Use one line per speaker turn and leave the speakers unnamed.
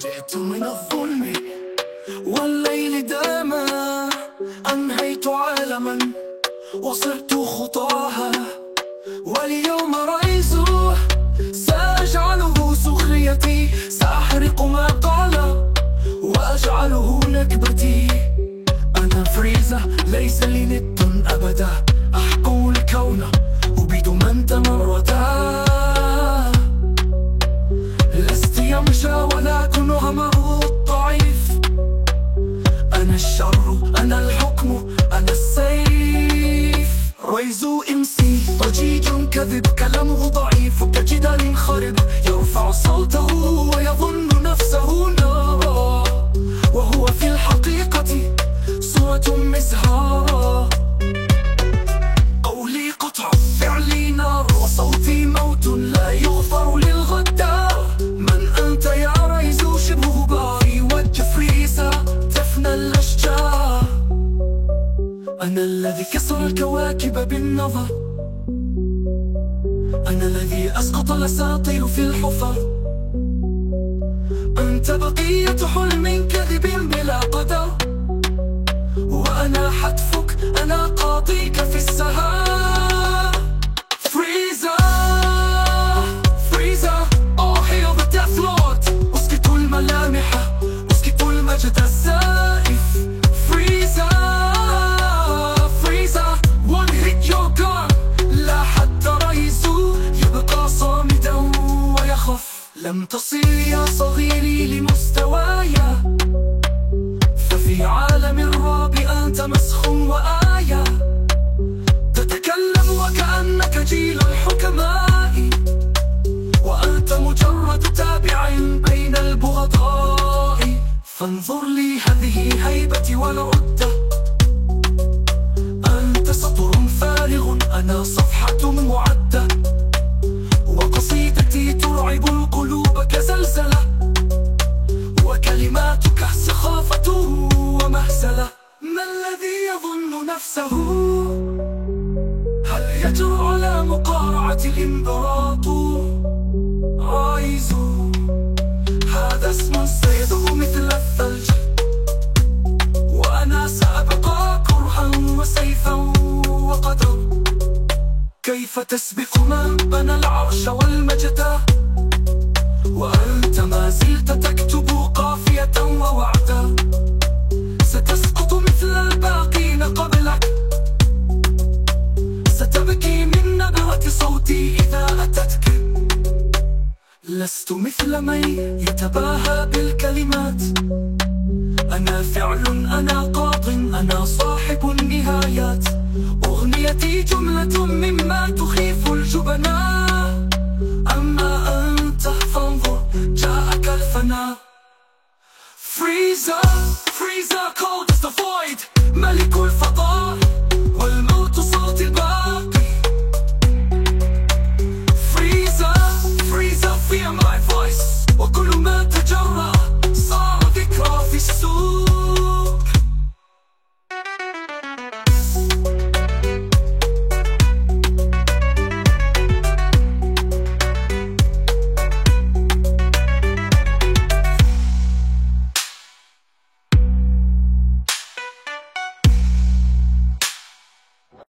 جئت من الظلم والليل داما أنهيت عالما وصرت خطاها. واليوم رئيس سأجعله سخريتي سأحرق ما قال وأجعله نكبتي. أنا فريزة ليس لي ند أبدا. كذب كلامه ضعيف كجدال خرب يرفع صوته ويظن نفسه نارا وهو في الحقيقة صورة مزهارة قولي قطع فعلي نار وصوتي موت لا يغفر للغدار. من أنت يا ريز شبه باري والجفريسة تفنى الأشجار. أنا الذي كسر الكواكب بالنظر. أنا الذي أسقط الأساطير في الحفر. أنت بقية حلم كذب بلا قدر. وأنا حتفك أنا قاضيك في السهام لم تصل يا صغيري لمستوايا ففي عالم الرعب أنت مسخ وآية تتكلم وكأنك جيل الحكماء. وأنت مجرد تابع بين البغضاء. فانظر لي هذه هيبتي والعدة. أنت سطر فارغ أنا صفحة معدة. مقارعة الإمبراطور عايز هذا اسم سيده مثل الثلج. وأنا سأبقى كرها وسيفا وقدر كيف تسبق من بنى العرش والمجد؟ وأنت ما زلت تكتب قافية ووعدا. صوتي إذا أتتك. لست مثل من يتباهى بالكلمات. أنا فعل أنا قاض أنا صاحب النهايات. أغنيتي جملة مما تخيف الجبناء. أما أنت فانظر جاءك الفناء. فريزر فريزر